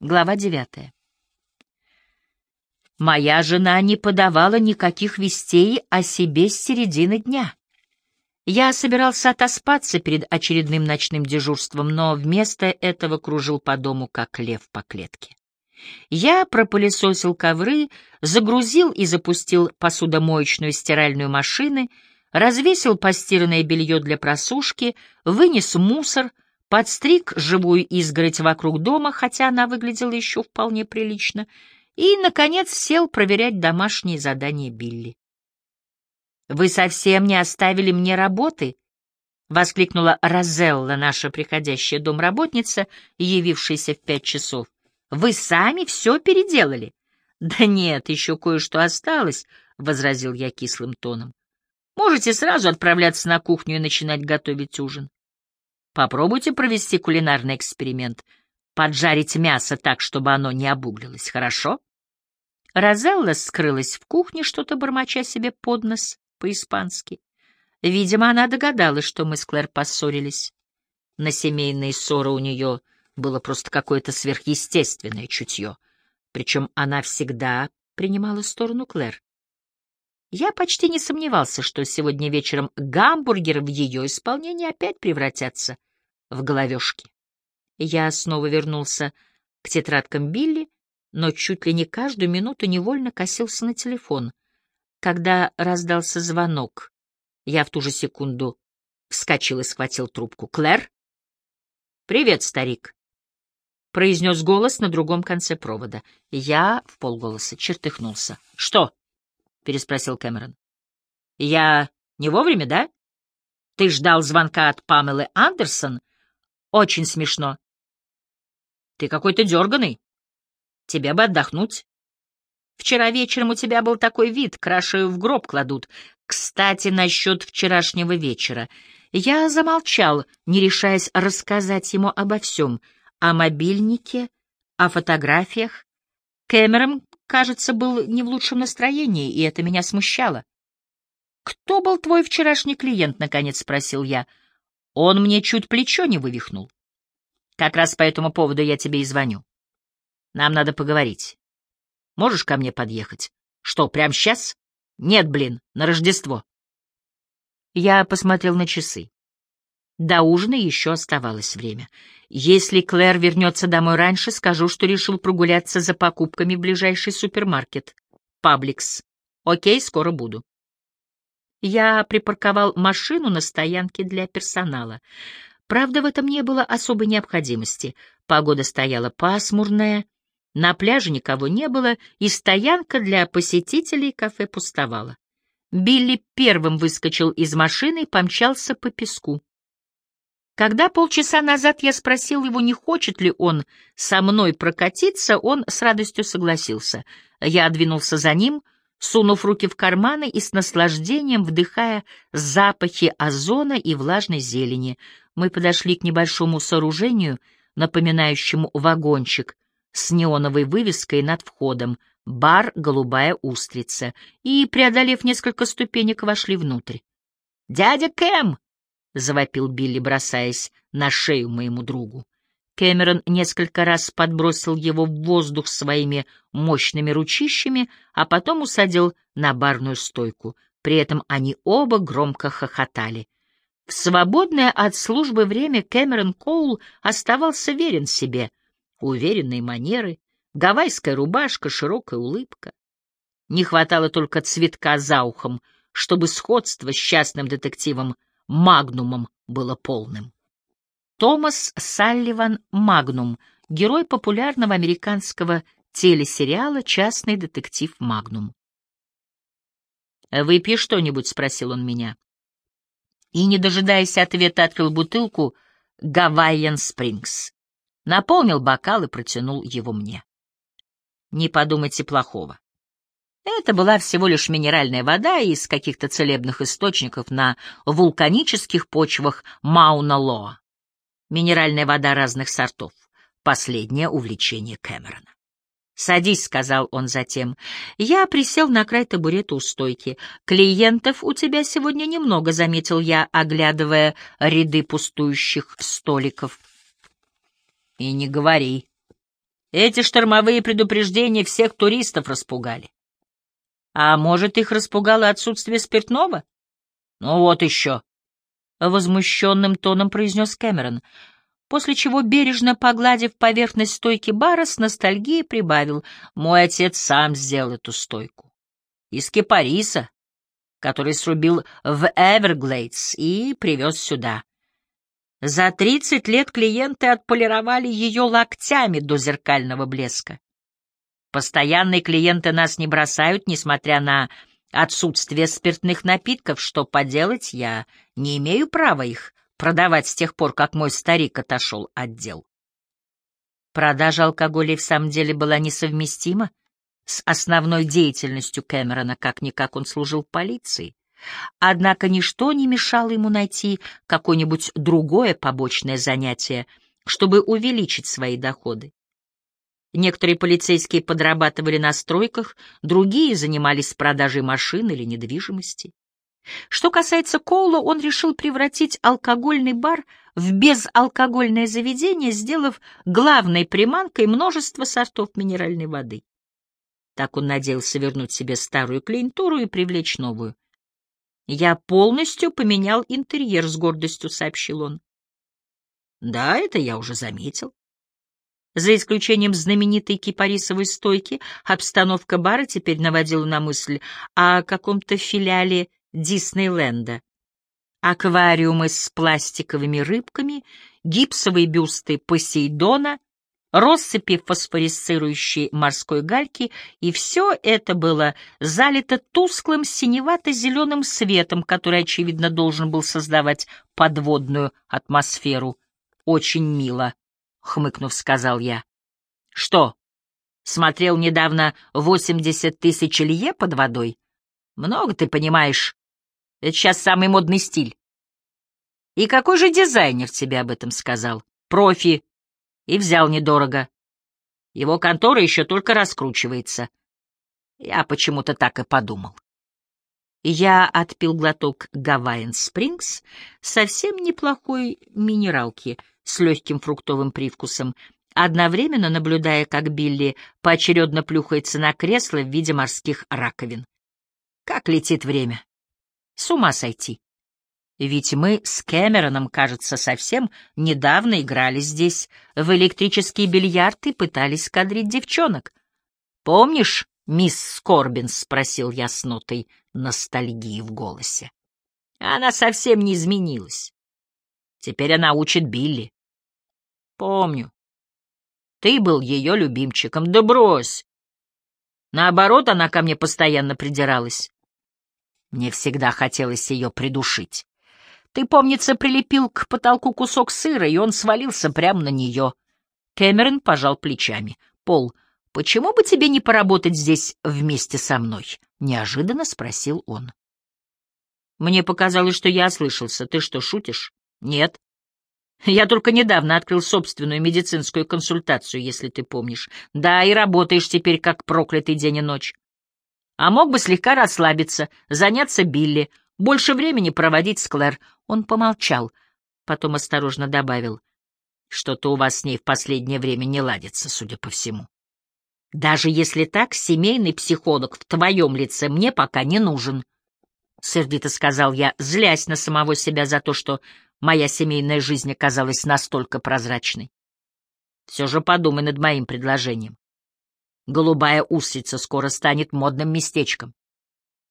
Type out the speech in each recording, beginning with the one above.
Глава девятая. Моя жена не подавала никаких вестей о себе с середины дня. Я собирался отоспаться перед очередным ночным дежурством, но вместо этого кружил по дому, как лев по клетке. Я пропылесосил ковры, загрузил и запустил посудомоечную стиральную машины, развесил постиранное белье для просушки, вынес мусор, подстриг живую изгородь вокруг дома, хотя она выглядела еще вполне прилично, и, наконец, сел проверять домашние задания Билли. «Вы совсем не оставили мне работы?» — воскликнула Розелла, наша приходящая домработница, явившаяся в пять часов. «Вы сами все переделали?» «Да нет, еще кое-что осталось», — возразил я кислым тоном. «Можете сразу отправляться на кухню и начинать готовить ужин. Попробуйте провести кулинарный эксперимент, поджарить мясо так, чтобы оно не обуглилось, хорошо?» Розелла скрылась в кухне, что-то бормоча себе под нос по-испански. Видимо, она догадалась, что мы с Клэр поссорились. На семейные ссоры у нее было просто какое-то сверхъестественное чутье. Причем она всегда принимала сторону Клэр. Я почти не сомневался, что сегодня вечером гамбургеры в ее исполнении опять превратятся в головешки. Я снова вернулся к тетрадкам Билли, но чуть ли не каждую минуту невольно косился на телефон. Когда раздался звонок, я в ту же секунду вскочил и схватил трубку. «Клэр?» «Привет, старик», — произнес голос на другом конце провода. Я в полголоса чертыхнулся. «Что?» — переспросил Кэмерон. «Я не вовремя, да? Ты ждал звонка от Памелы Андерсон? Очень смешно. Ты какой-то дерганый. Тебе бы отдохнуть». Вчера вечером у тебя был такой вид, краши в гроб кладут. Кстати, насчет вчерашнего вечера. Я замолчал, не решаясь рассказать ему обо всем. О мобильнике, о фотографиях. Кэмерон, кажется, был не в лучшем настроении, и это меня смущало. «Кто был твой вчерашний клиент?» — наконец спросил я. Он мне чуть плечо не вывихнул. Как раз по этому поводу я тебе и звоню. Нам надо поговорить. Можешь ко мне подъехать? Что, прямо сейчас? Нет, блин, на Рождество. Я посмотрел на часы. До ужина еще оставалось время. Если Клэр вернется домой раньше, скажу, что решил прогуляться за покупками в ближайший супермаркет. Пабликс. Окей, скоро буду. Я припарковал машину на стоянке для персонала. Правда, в этом не было особой необходимости. Погода стояла пасмурная, на пляже никого не было, и стоянка для посетителей кафе пустовала. Билли первым выскочил из машины и помчался по песку. Когда полчаса назад я спросил его, не хочет ли он со мной прокатиться, он с радостью согласился. Я двинулся за ним, сунув руки в карманы и с наслаждением вдыхая запахи озона и влажной зелени. Мы подошли к небольшому сооружению, напоминающему вагончик, с неоновой вывеской над входом «Бар «Голубая устрица» и, преодолев несколько ступенек, вошли внутрь. «Дядя Кэм!» — завопил Билли, бросаясь на шею моему другу. Кэмерон несколько раз подбросил его в воздух своими мощными ручищами, а потом усадил на барную стойку. При этом они оба громко хохотали. В свободное от службы время Кэмерон Коул оставался верен себе — уверенные манеры, гавайская рубашка, широкая улыбка. Не хватало только цветка за ухом, чтобы сходство с частным детективом Магнумом было полным. Томас Салливан Магнум, герой популярного американского телесериала «Частный детектив Магнум». «Выпей что-нибудь?» — спросил он меня. И, не дожидаясь ответа, открыл бутылку «Гавайян Спрингс» наполнил бокал и протянул его мне. Не подумайте плохого. Это была всего лишь минеральная вода из каких-то целебных источников на вулканических почвах Мауна-Лоа. Минеральная вода разных сортов. Последнее увлечение Кэмерона. «Садись», — сказал он затем. Я присел на край табурета у стойки. «Клиентов у тебя сегодня немного», — заметил я, оглядывая ряды пустующих столиков. И не говори. Эти штормовые предупреждения всех туристов распугали. А может, их распугало отсутствие спиртного? Ну вот еще. Возмущенным тоном произнес Кэмерон, после чего, бережно погладив поверхность стойки бара, с ностальгией прибавил, «Мой отец сам сделал эту стойку. Из кипариса, который срубил в Эверглейдс и привез сюда. За тридцать лет клиенты отполировали ее локтями до зеркального блеска. Постоянные клиенты нас не бросают, несмотря на отсутствие спиртных напитков. Что поделать, я не имею права их продавать с тех пор, как мой старик отошел от дел. Продажа алкоголя в самом деле была несовместима с основной деятельностью Кэмерона, как-никак он служил полиции. Однако ничто не мешало ему найти какое-нибудь другое побочное занятие, чтобы увеличить свои доходы. Некоторые полицейские подрабатывали на стройках, другие занимались продажей машин или недвижимости. Что касается Коула, он решил превратить алкогольный бар в безалкогольное заведение, сделав главной приманкой множество сортов минеральной воды. Так он надеялся вернуть себе старую клиентуру и привлечь новую. «Я полностью поменял интерьер», — с гордостью сообщил он. «Да, это я уже заметил». За исключением знаменитой кипарисовой стойки, обстановка бара теперь наводила на мысль о каком-то филиале Диснейленда. Аквариумы с пластиковыми рыбками, гипсовые бюсты Посейдона — россыпи фосфорисцирующей морской гальки, и все это было залито тусклым синевато-зеленым светом, который, очевидно, должен был создавать подводную атмосферу. «Очень мило», — хмыкнув, сказал я. «Что, смотрел недавно восемьдесят тысяч лье под водой? Много ты понимаешь. Это сейчас самый модный стиль». «И какой же дизайнер тебе об этом сказал? Профи, и взял недорого. Его контора еще только раскручивается. Я почему-то так и подумал. Я отпил глоток Гавайен Спрингс, совсем неплохой минералки с легким фруктовым привкусом, одновременно наблюдая, как Билли поочередно плюхается на кресло в виде морских раковин. Как летит время! С ума сойти! Ведь мы с Кэмероном, кажется, совсем недавно играли здесь в электрические бильярды и пытались кадрить девчонок. Помнишь, мисс Скорбин? — спросил я с нотой ностальгии в голосе. Она совсем не изменилась. Теперь она учит Билли. Помню. Ты был ее любимчиком. Да брось! Наоборот, она ко мне постоянно придиралась. Мне всегда хотелось ее придушить. Ты, помнится, прилепил к потолку кусок сыра, и он свалился прямо на нее. Кэмерон пожал плечами. Пол, почему бы тебе не поработать здесь вместе со мной? Неожиданно спросил он. Мне показалось, что я ослышался. Ты что, шутишь? Нет. Я только недавно открыл собственную медицинскую консультацию, если ты помнишь. Да, и работаешь теперь как проклятый день и ночь. А мог бы слегка расслабиться, заняться Билли, больше времени проводить с Клэр. Он помолчал, потом осторожно добавил. Что-то у вас с ней в последнее время не ладится, судя по всему. Даже если так, семейный психолог в твоем лице мне пока не нужен. Сердито сказал я, злясь на самого себя за то, что моя семейная жизнь оказалась настолько прозрачной. Все же подумай над моим предложением. Голубая устрица скоро станет модным местечком.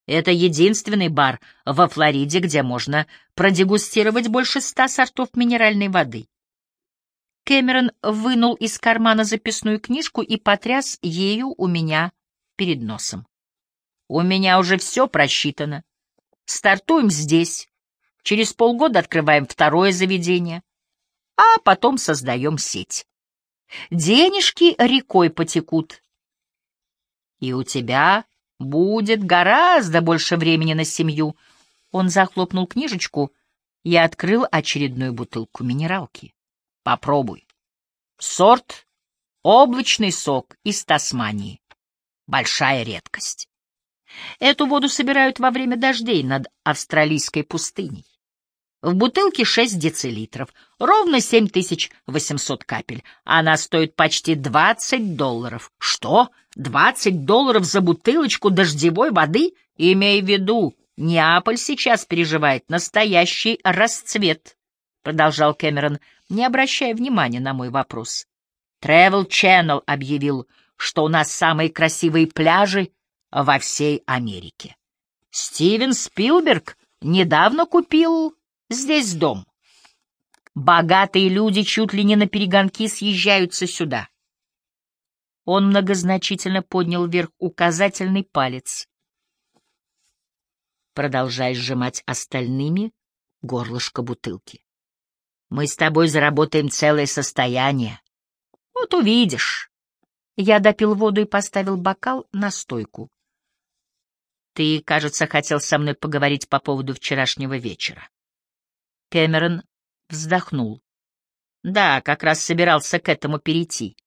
Это единственный бар во Флориде, где можно продегустировать больше ста сортов минеральной воды. Кэмерон вынул из кармана записную книжку и потряс ею у меня перед носом. «У меня уже все просчитано. Стартуем здесь. Через полгода открываем второе заведение, а потом создаем сеть. Денежки рекой потекут. И у тебя Будет гораздо больше времени на семью. Он захлопнул книжечку и открыл очередную бутылку минералки. Попробуй. Сорт — облачный сок из Тасмании. Большая редкость. Эту воду собирают во время дождей над австралийской пустыней. В бутылке 6 децилитров, ровно 7800 капель. Она стоит почти 20 долларов. Что? 20 долларов за бутылочку дождевой воды? Имей в виду, Неаполь сейчас переживает настоящий расцвет, продолжал Кэмерон, не обращая внимания на мой вопрос. Travel Channel объявил, что у нас самые красивые пляжи во всей Америке. Стивен Спилберг недавно купил здесь дом. Богатые люди чуть ли не на перегонки съезжаются сюда. Он многозначительно поднял вверх указательный палец, продолжая сжимать остальными горлышко бутылки. Мы с тобой заработаем целое состояние. Вот увидишь. Я допил воду и поставил бокал на стойку. Ты, кажется, хотел со мной поговорить по поводу вчерашнего вечера. Кэмерон вздохнул. Да, как раз собирался к этому перейти.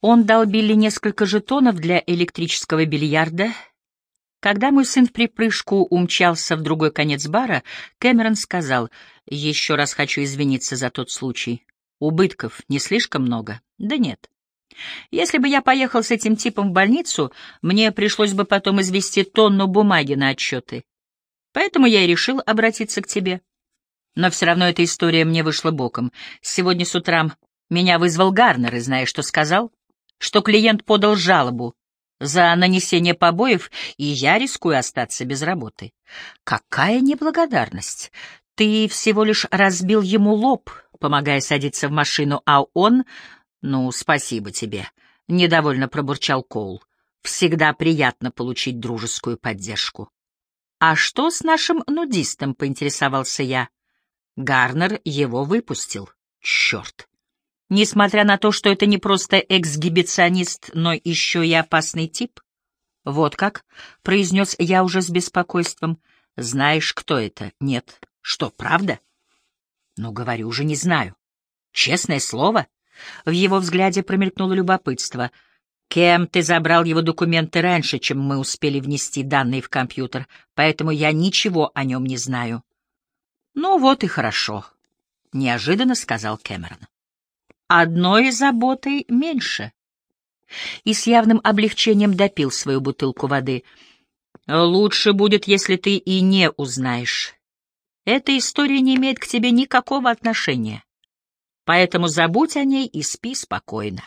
Он дал Билли несколько жетонов для электрического бильярда. Когда мой сын в припрыжку умчался в другой конец бара, Кэмерон сказал, «Еще раз хочу извиниться за тот случай. Убытков не слишком много?» «Да нет. Если бы я поехал с этим типом в больницу, мне пришлось бы потом извести тонну бумаги на отчеты. Поэтому я и решил обратиться к тебе». Но все равно эта история мне вышла боком. Сегодня с утра меня вызвал Гарнер, и знаешь, что сказал? Что клиент подал жалобу за нанесение побоев, и я рискую остаться без работы. Какая неблагодарность! Ты всего лишь разбил ему лоб, помогая садиться в машину, а он... Ну, спасибо тебе, — недовольно пробурчал Коул. Всегда приятно получить дружескую поддержку. А что с нашим нудистом, — поинтересовался я. Гарнер его выпустил. Черт! Несмотря на то, что это не просто эксгибиционист, но еще и опасный тип? Вот как, — произнес я уже с беспокойством. Знаешь, кто это? Нет. Что, правда? Ну, говорю уже, не знаю. Честное слово? В его взгляде промелькнуло любопытство. Кем ты забрал его документы раньше, чем мы успели внести данные в компьютер, поэтому я ничего о нем не знаю. «Ну вот и хорошо», — неожиданно сказал Кэмерон. «Одной заботой меньше». И с явным облегчением допил свою бутылку воды. «Лучше будет, если ты и не узнаешь. Эта история не имеет к тебе никакого отношения. Поэтому забудь о ней и спи спокойно».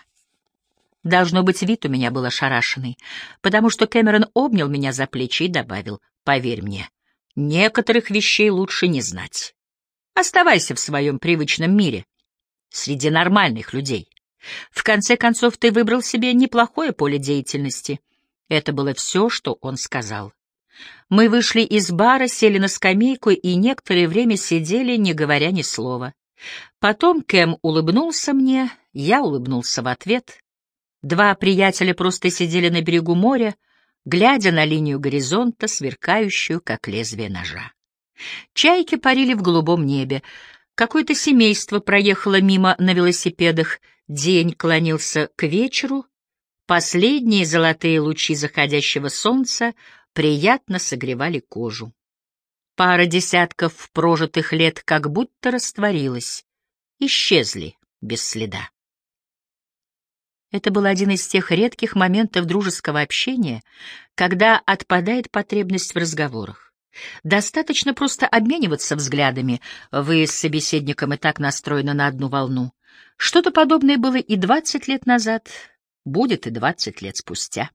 Должно быть, вид у меня был ошарашенный, потому что Кэмерон обнял меня за плечи и добавил, «Поверь мне, Некоторых вещей лучше не знать. Оставайся в своем привычном мире, среди нормальных людей. В конце концов, ты выбрал себе неплохое поле деятельности. Это было все, что он сказал. Мы вышли из бара, сели на скамейку и некоторое время сидели, не говоря ни слова. Потом Кэм улыбнулся мне, я улыбнулся в ответ. Два приятеля просто сидели на берегу моря, глядя на линию горизонта, сверкающую, как лезвие ножа. Чайки парили в голубом небе. Какое-то семейство проехало мимо на велосипедах. День клонился к вечеру. Последние золотые лучи заходящего солнца приятно согревали кожу. Пара десятков прожитых лет как будто растворилась, исчезли без следа. Это был один из тех редких моментов дружеского общения, когда отпадает потребность в разговорах. Достаточно просто обмениваться взглядами, вы с собеседником и так настроены на одну волну. Что-то подобное было и двадцать лет назад, будет и двадцать лет спустя.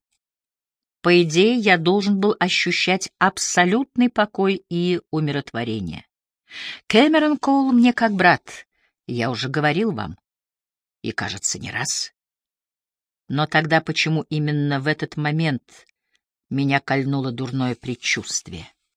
По идее, я должен был ощущать абсолютный покой и умиротворение. Кэмерон Коул мне как брат, я уже говорил вам, и, кажется, не раз. Но тогда почему именно в этот момент меня кольнуло дурное предчувствие?